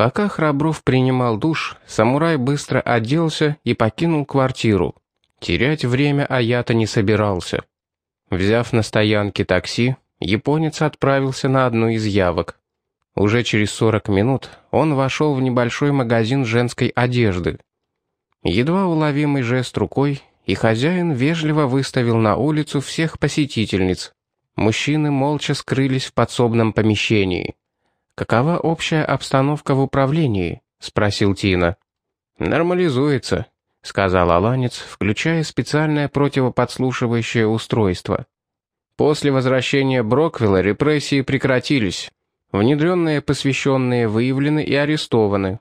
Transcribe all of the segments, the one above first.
Пока Храбров принимал душ, самурай быстро оделся и покинул квартиру. Терять время Аята не собирался. Взяв на стоянке такси, японец отправился на одну из явок. Уже через 40 минут он вошел в небольшой магазин женской одежды. Едва уловимый жест рукой, и хозяин вежливо выставил на улицу всех посетительниц. Мужчины молча скрылись в подсобном помещении. «Какова общая обстановка в управлении?» — спросил Тина. «Нормализуется», — сказал Аланец, включая специальное противоподслушивающее устройство. После возвращения Броквилла репрессии прекратились. Внедренные посвященные выявлены и арестованы.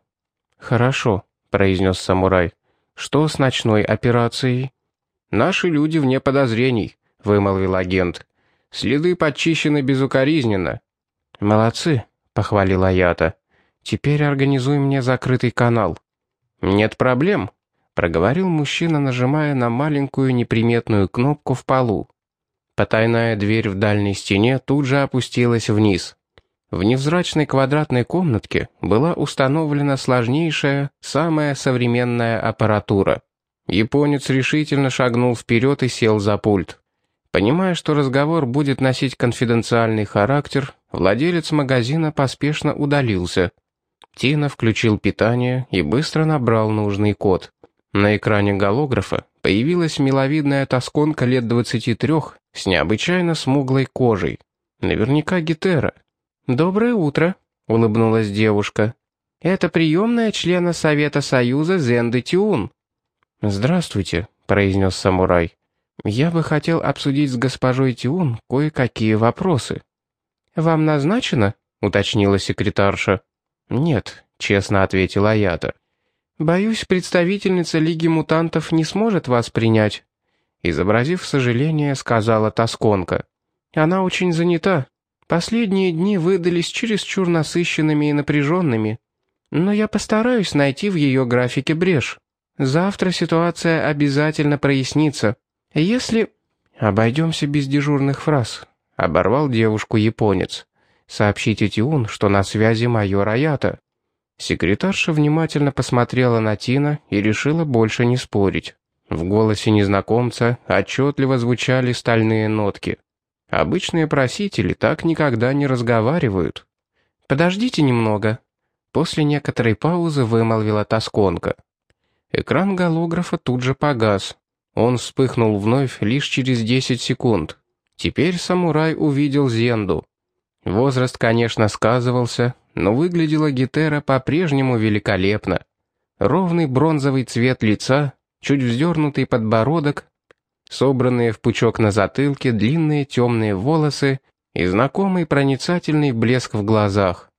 «Хорошо», — произнес самурай. «Что с ночной операцией?» «Наши люди вне подозрений», — вымолвил агент. «Следы подчищены безукоризненно». «Молодцы», — похвалил Аята. «Теперь организуй мне закрытый канал». «Нет проблем», — проговорил мужчина, нажимая на маленькую неприметную кнопку в полу. Потайная дверь в дальней стене тут же опустилась вниз. В невзрачной квадратной комнатке была установлена сложнейшая, самая современная аппаратура. Японец решительно шагнул вперед и сел за пульт. Понимая, что разговор будет носить конфиденциальный характер, владелец магазина поспешно удалился. Тина включил питание и быстро набрал нужный код. На экране голографа появилась миловидная тосконка лет 23 с необычайно смуглой кожей. Наверняка Гетера. «Доброе утро», — улыбнулась девушка. «Это приемная члена Совета Союза Зенды Тиун». «Здравствуйте», — произнес самурай. «Я бы хотел обсудить с госпожой Тиун кое-какие вопросы». «Вам назначено?» — уточнила секретарша. «Нет», — честно ответила Аята. «Боюсь, представительница Лиги Мутантов не сможет вас принять», — изобразив сожаление, сказала Тосконка. «Она очень занята. Последние дни выдались чересчур насыщенными и напряженными. Но я постараюсь найти в ее графике брешь. Завтра ситуация обязательно прояснится. Если... Обойдемся без дежурных фраз. Оборвал девушку японец. Сообщите Тиун, что на связи майор Аята. Секретарша внимательно посмотрела на Тина и решила больше не спорить. В голосе незнакомца отчетливо звучали стальные нотки. Обычные просители так никогда не разговаривают. «Подождите немного», — после некоторой паузы вымолвила Тосконка. Экран голографа тут же погас. Он вспыхнул вновь лишь через 10 секунд. Теперь самурай увидел Зенду. Возраст, конечно, сказывался, но выглядела Гетера по-прежнему великолепно. Ровный бронзовый цвет лица, чуть вздернутый подбородок, собранные в пучок на затылке длинные темные волосы и знакомый проницательный блеск в глазах.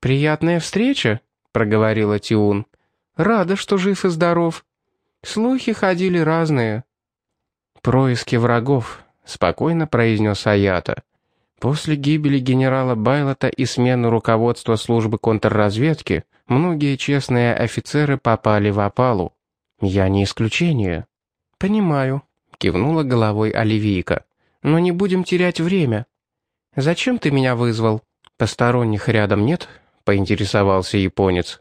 «Приятная встреча», — проговорила Тиун. «Рада, что жив и здоров. Слухи ходили разные». «Происки врагов», — спокойно произнес Аята. «После гибели генерала Байлота и смены руководства службы контрразведки многие честные офицеры попали в опалу. Я не исключение». «Понимаю», кивнула головой Оливийка. «Но не будем терять время. Зачем ты меня вызвал? Посторонних рядом нет?» — поинтересовался японец.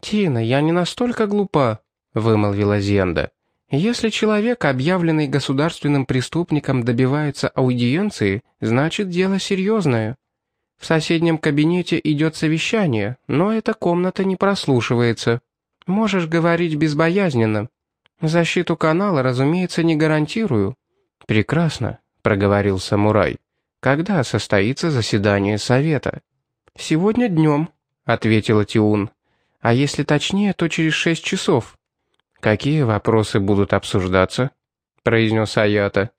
«Тина, я не настолько глупа», — вымолвила Зенда. «Если человек, объявленный государственным преступником, добивается аудиенции, значит, дело серьезное. В соседнем кабинете идет совещание, но эта комната не прослушивается. Можешь говорить безбоязненно. «Защиту канала, разумеется, не гарантирую». «Прекрасно», — проговорил самурай. «Когда состоится заседание совета?» «Сегодня днем», — ответила Тиун. «А если точнее, то через шесть часов». «Какие вопросы будут обсуждаться?» — произнес Аята.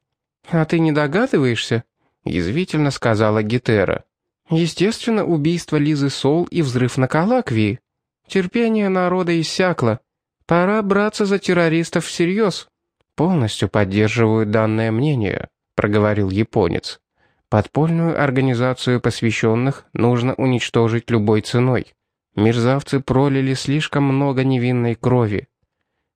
«А ты не догадываешься?» — язвительно сказала Гетера. «Естественно, убийство Лизы Сол и взрыв на Калаквии. Терпение народа иссякло. Пора браться за террористов всерьез. Полностью поддерживаю данное мнение, проговорил японец. Подпольную организацию посвященных нужно уничтожить любой ценой. Мерзавцы пролили слишком много невинной крови.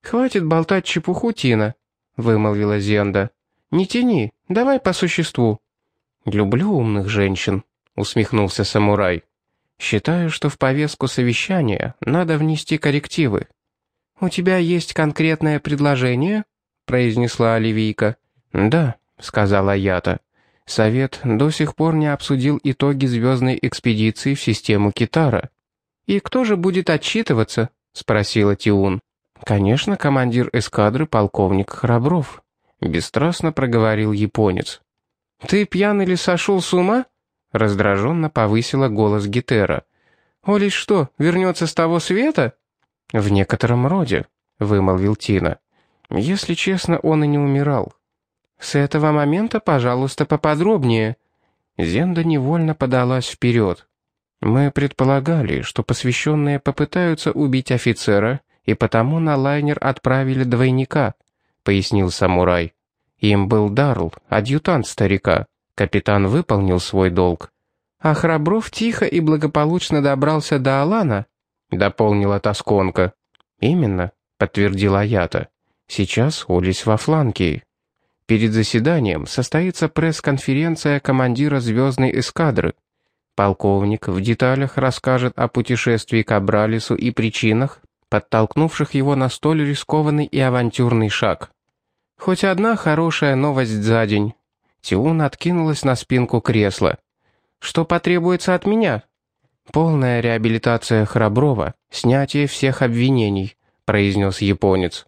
«Хватит болтать чепуху, Тина», — вымолвила Зенда. «Не тяни, давай по существу». «Люблю умных женщин», — усмехнулся самурай. Считаю, что в повестку совещания надо внести коррективы. «У тебя есть конкретное предложение?» — произнесла Оливийка. «Да», — сказала Ята. «Совет до сих пор не обсудил итоги звездной экспедиции в систему Китара». «И кто же будет отчитываться?» — спросила Тиун. «Конечно, командир эскадры полковник Храбров», — бесстрастно проговорил японец. «Ты пьян или сошел с ума?» — раздраженно повысила голос Гетера. «Олесь что, вернется с того света?» «В некотором роде», — вымолвил Тина. «Если честно, он и не умирал». «С этого момента, пожалуйста, поподробнее». Зенда невольно подалась вперед. «Мы предполагали, что посвященные попытаются убить офицера, и потому на лайнер отправили двойника», — пояснил самурай. «Им был Дарл, адъютант старика. Капитан выполнил свой долг». «А Храбров тихо и благополучно добрался до Алана?» — дополнила Тосконка. «Именно», — подтвердила Ята. «Сейчас Олесь во фланке. Перед заседанием состоится пресс-конференция командира звездной эскадры. Полковник в деталях расскажет о путешествии к Абралису и причинах, подтолкнувших его на столь рискованный и авантюрный шаг. Хоть одна хорошая новость за день. Тиун откинулась на спинку кресла. «Что потребуется от меня?» «Полная реабилитация Храброва, снятие всех обвинений», — произнес японец.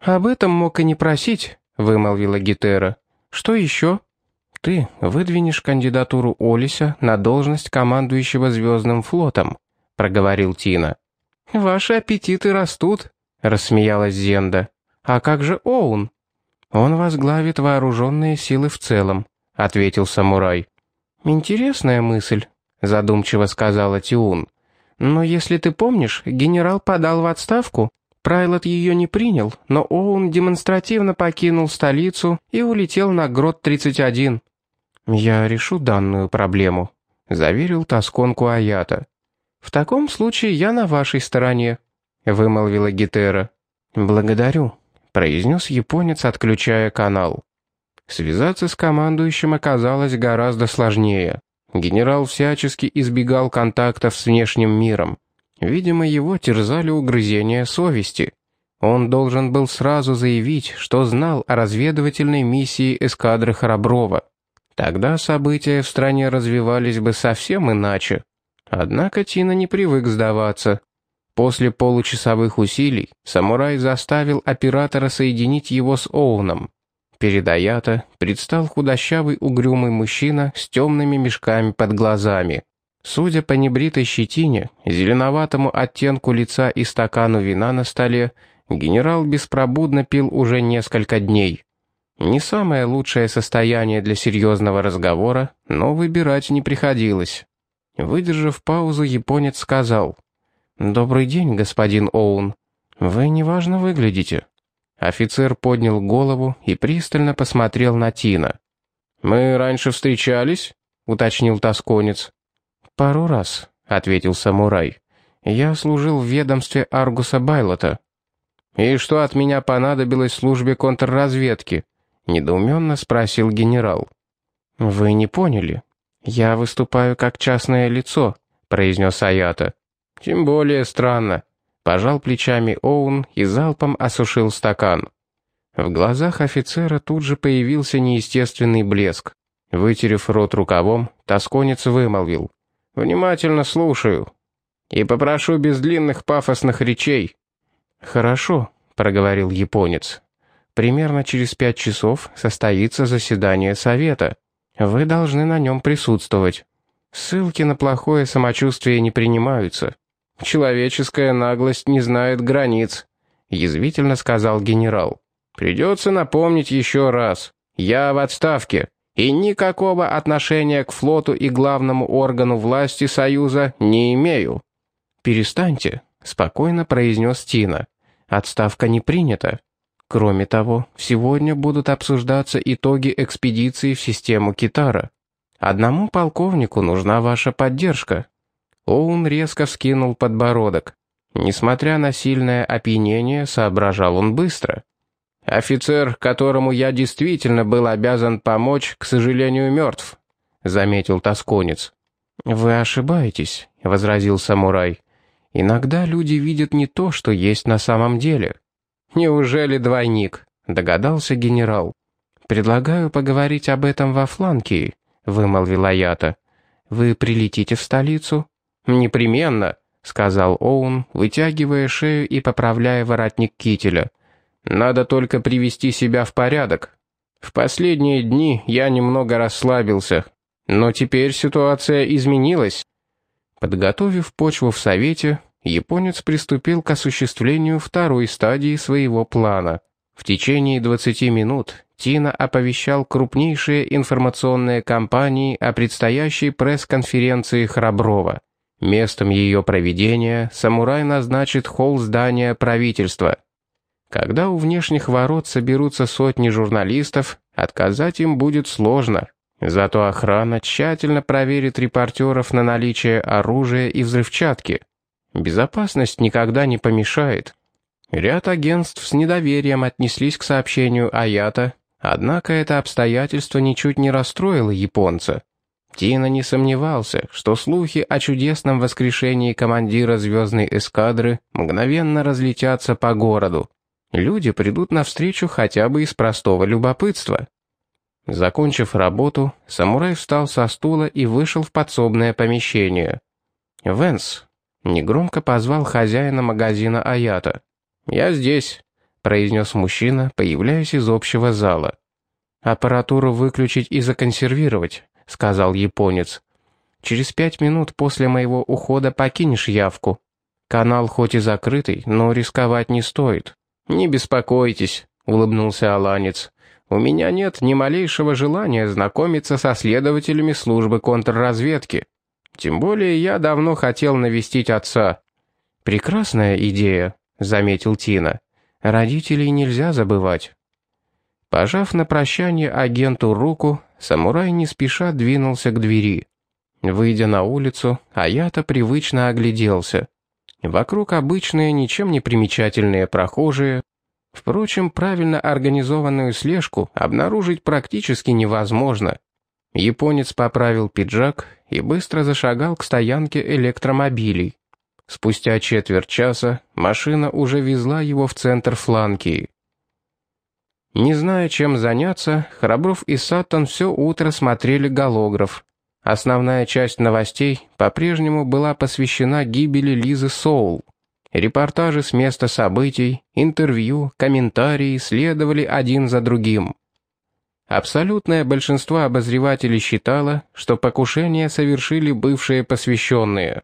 «Об этом мог и не просить», — вымолвила Гетера. «Что еще?» «Ты выдвинешь кандидатуру Олися на должность командующего Звездным флотом», — проговорил Тина. «Ваши аппетиты растут», — рассмеялась Зенда. «А как же Оун?» «Он возглавит вооруженные силы в целом», — ответил самурай. «Интересная мысль», — задумчиво сказала Тиун. «Но если ты помнишь, генерал подал в отставку. Прайлот ее не принял, но Оун демонстративно покинул столицу и улетел на Грот-31». «Я решу данную проблему», — заверил Тосконку Аята. «В таком случае я на вашей стороне», — вымолвила Гетера. «Благодарю», — произнес японец, отключая канал. Связаться с командующим оказалось гораздо сложнее. Генерал всячески избегал контактов с внешним миром. Видимо, его терзали угрызения совести. Он должен был сразу заявить, что знал о разведывательной миссии эскадры Храброва. Тогда события в стране развивались бы совсем иначе. Однако Тина не привык сдаваться. После получасовых усилий самурай заставил оператора соединить его с Оуном. Перед Аята предстал худощавый угрюмый мужчина с темными мешками под глазами. Судя по небритой щетине, зеленоватому оттенку лица и стакану вина на столе, генерал беспробудно пил уже несколько дней. Не самое лучшее состояние для серьезного разговора, но выбирать не приходилось. Выдержав паузу, японец сказал, «Добрый день, господин Оун. Вы неважно выглядите». Офицер поднял голову и пристально посмотрел на Тина. «Мы раньше встречались?» — уточнил тосконец. «Пару раз», — ответил самурай. «Я служил в ведомстве Аргуса Байлота». «И что от меня понадобилось службе контрразведки?» — недоуменно спросил генерал. «Вы не поняли. Я выступаю как частное лицо», — произнес Аята. «Тем более странно. Пожал плечами Оун и залпом осушил стакан. В глазах офицера тут же появился неестественный блеск. Вытерев рот рукавом, тосконец вымолвил. «Внимательно слушаю. И попрошу без длинных пафосных речей». «Хорошо», — проговорил японец. «Примерно через пять часов состоится заседание совета. Вы должны на нем присутствовать. Ссылки на плохое самочувствие не принимаются. «Человеческая наглость не знает границ», — язвительно сказал генерал. «Придется напомнить еще раз. Я в отставке, и никакого отношения к флоту и главному органу власти Союза не имею». «Перестаньте», — спокойно произнес Тина. «Отставка не принята. Кроме того, сегодня будут обсуждаться итоги экспедиции в систему Китара. Одному полковнику нужна ваша поддержка, Оун резко вскинул подбородок. Несмотря на сильное опьянение, соображал он быстро. «Офицер, которому я действительно был обязан помочь, к сожалению, мертв», — заметил тосконец. «Вы ошибаетесь. — возразил самурай. «Иногда люди видят не то, что есть на самом деле». «Неужели двойник?» — догадался генерал. «Предлагаю поговорить об этом во Фланкии», — вымолвила Ята. «Вы прилетите в столицу?» «Непременно», — сказал Оун, вытягивая шею и поправляя воротник кителя. «Надо только привести себя в порядок. В последние дни я немного расслабился, но теперь ситуация изменилась». Подготовив почву в Совете, японец приступил к осуществлению второй стадии своего плана. В течение 20 минут Тина оповещал крупнейшие информационные компании о предстоящей пресс-конференции Храброва. Местом ее проведения самурай назначит холл здания правительства. Когда у внешних ворот соберутся сотни журналистов, отказать им будет сложно. Зато охрана тщательно проверит репортеров на наличие оружия и взрывчатки. Безопасность никогда не помешает. Ряд агентств с недоверием отнеслись к сообщению Аята, однако это обстоятельство ничуть не расстроило японца. Тина не сомневался, что слухи о чудесном воскрешении командира звездной эскадры мгновенно разлетятся по городу. Люди придут навстречу хотя бы из простого любопытства. Закончив работу, самурай встал со стула и вышел в подсобное помещение. «Венс», — негромко позвал хозяина магазина Аята. «Я здесь», — произнес мужчина, появляясь из общего зала. «Аппаратуру выключить и законсервировать», — сказал японец. «Через пять минут после моего ухода покинешь явку. Канал хоть и закрытый, но рисковать не стоит». «Не беспокойтесь», — улыбнулся Аланец. «У меня нет ни малейшего желания знакомиться со следователями службы контрразведки. Тем более я давно хотел навестить отца». «Прекрасная идея», — заметил Тина. «Родителей нельзя забывать». Пожав на прощание агенту руку, самурай не спеша двинулся к двери. Выйдя на улицу, Аята привычно огляделся. Вокруг обычные, ничем не примечательные прохожие. Впрочем, правильно организованную слежку обнаружить практически невозможно. Японец поправил пиджак и быстро зашагал к стоянке электромобилей. Спустя четверть часа машина уже везла его в центр Фланкии. Не зная, чем заняться, Храбров и Саттон все утро смотрели голограф. Основная часть новостей по-прежнему была посвящена гибели Лизы Соул. Репортажи с места событий, интервью, комментарии следовали один за другим. Абсолютное большинство обозревателей считало, что покушение совершили бывшие посвященные.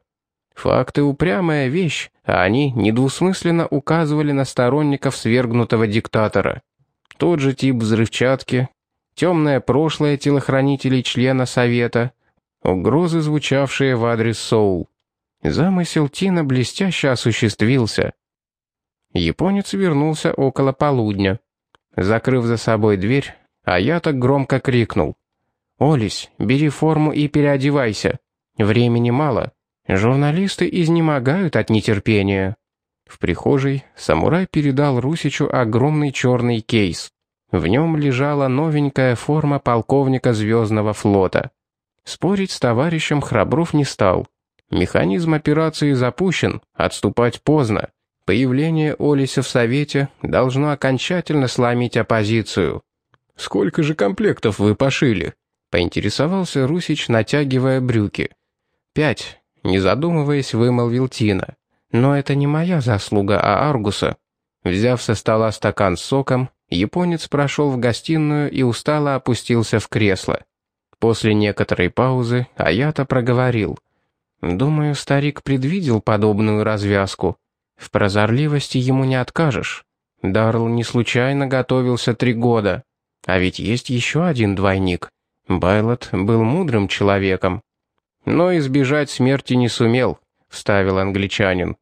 Факты — упрямая вещь, а они недвусмысленно указывали на сторонников свергнутого диктатора. Тот же тип взрывчатки, темное прошлое телохранителей члена Совета, угрозы, звучавшие в адрес Соул. Замысел Тина блестяще осуществился. Японец вернулся около полудня. Закрыв за собой дверь, Аята громко крикнул. «Олесь, бери форму и переодевайся. Времени мало. Журналисты изнемогают от нетерпения». В прихожей самурай передал Русичу огромный черный кейс. В нем лежала новенькая форма полковника Звездного флота. Спорить с товарищем Храбров не стал. Механизм операции запущен, отступать поздно. Появление Олиса в Совете должно окончательно сломить оппозицию. «Сколько же комплектов вы пошили?» — поинтересовался Русич, натягивая брюки. «Пять», — не задумываясь, вымолвил Тина. Но это не моя заслуга, а Аргуса. Взяв со стола стакан с соком, японец прошел в гостиную и устало опустился в кресло. После некоторой паузы Аята проговорил. «Думаю, старик предвидел подобную развязку. В прозорливости ему не откажешь. Дарл не случайно готовился три года. А ведь есть еще один двойник. Байлот был мудрым человеком. Но избежать смерти не сумел», — вставил англичанин.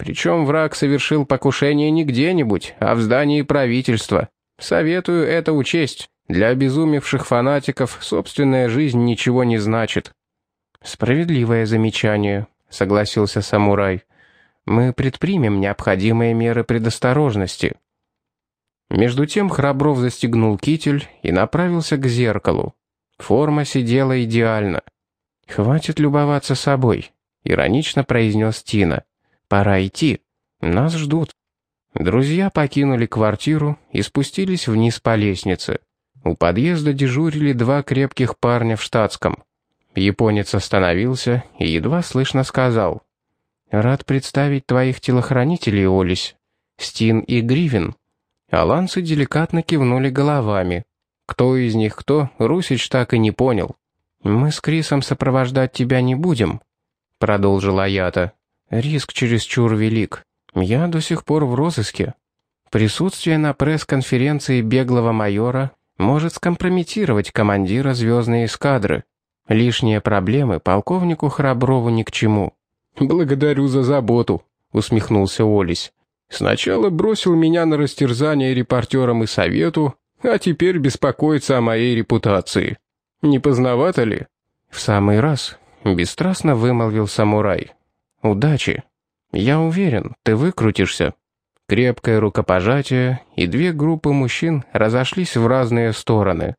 Причем враг совершил покушение не где-нибудь, а в здании правительства. Советую это учесть. Для обезумевших фанатиков собственная жизнь ничего не значит». «Справедливое замечание», — согласился самурай. «Мы предпримем необходимые меры предосторожности». Между тем Храбров застегнул китель и направился к зеркалу. Форма сидела идеально. «Хватит любоваться собой», — иронично произнес Тина. «Пора идти. Нас ждут». Друзья покинули квартиру и спустились вниз по лестнице. У подъезда дежурили два крепких парня в штатском. Японец остановился и едва слышно сказал. «Рад представить твоих телохранителей, Олесь. Стин и Гривен». Аланцы деликатно кивнули головами. Кто из них кто, Русич так и не понял. «Мы с Крисом сопровождать тебя не будем», — продолжила Ята. «Риск чересчур велик. Я до сих пор в розыске. Присутствие на пресс-конференции беглого майора может скомпрометировать командира звездной эскадры. Лишние проблемы полковнику Храброву ни к чему». «Благодарю за заботу», — усмехнулся Олесь. «Сначала бросил меня на растерзание репортерам и совету, а теперь беспокоится о моей репутации. Не поздновато ли?» «В самый раз», — бесстрастно вымолвил самурай. «Удачи. Я уверен, ты выкрутишься». Крепкое рукопожатие, и две группы мужчин разошлись в разные стороны.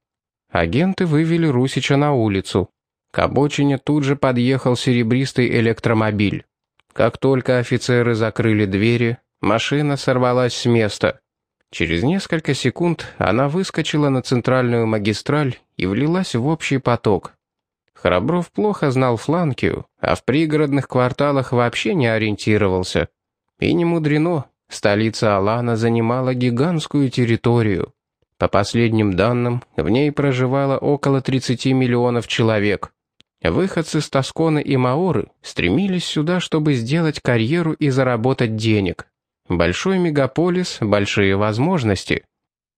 Агенты вывели Русича на улицу. К обочине тут же подъехал серебристый электромобиль. Как только офицеры закрыли двери, машина сорвалась с места. Через несколько секунд она выскочила на центральную магистраль и влилась в общий поток. Храбров плохо знал Фланкию, а в пригородных кварталах вообще не ориентировался. И не мудрено, столица Алана занимала гигантскую территорию. По последним данным, в ней проживало около 30 миллионов человек. Выходцы с Тосконы и Маоры стремились сюда, чтобы сделать карьеру и заработать денег. Большой мегаполис, большие возможности.